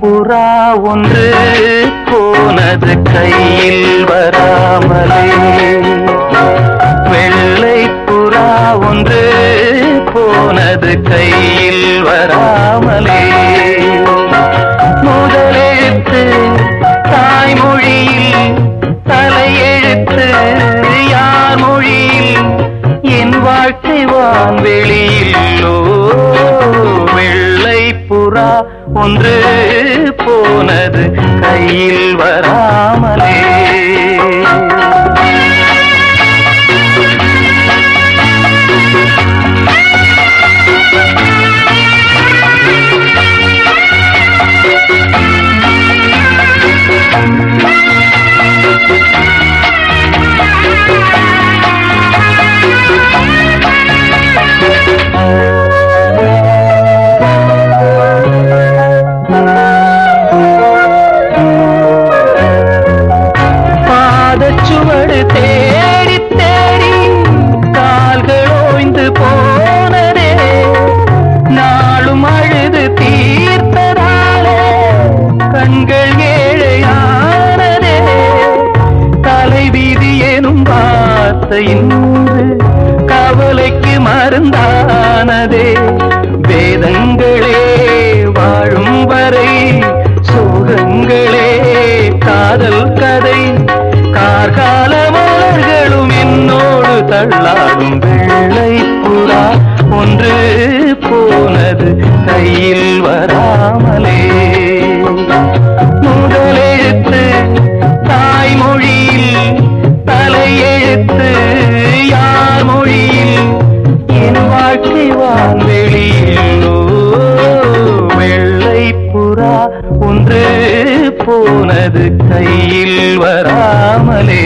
புறா ஒன்று போனது கையில் வராமலே. வெள்ளை புறா ஒன்று போனது கையில் வரா கமலே. முதலெழுத்து தாய்மொழியில் தலையெழுத்து யார் மொழியில் என் வாழ்க்கை வான்வெளியில்லோ வெள்ளை புறா ஒன்று போனது கையில் வரா. தேடி தேடி கால்கள் ஓய்ந்து போனதே. நாளும் அழுது தீர்த்ததாலே கண்கள் ஏழையானதே. தலைவீதி எனும் வார்த்தை கவலைக்கு மருந்தானதே. தள்ளாடும் வெள்ளை புறா ஒன்று போனது கையில் வராமலே. முதலெழுத்து தாய்மொழியில் தலையெழுத்து யார் மொழியில் என் வாழ்க்கை வான்வெளியிலோ வெள்ளை புறா ஒன்று போனது கையில் வராமலே.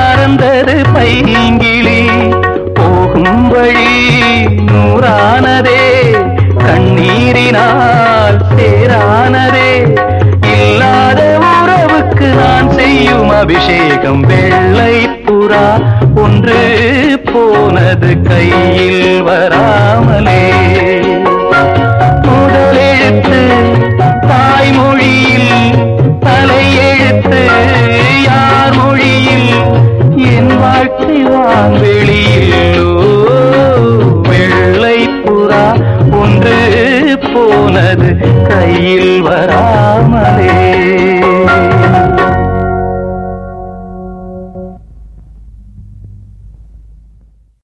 திசை மறந்தது பைங்கிளி. போகும் வழி நூறானதே கண்ணீரினால் சேரானதே. இல்லாத உறவுக்கு நான் செய்யும் அபிஷேகம் வெள்ளை புறா ஒன்று போனது கையில் வராமலே.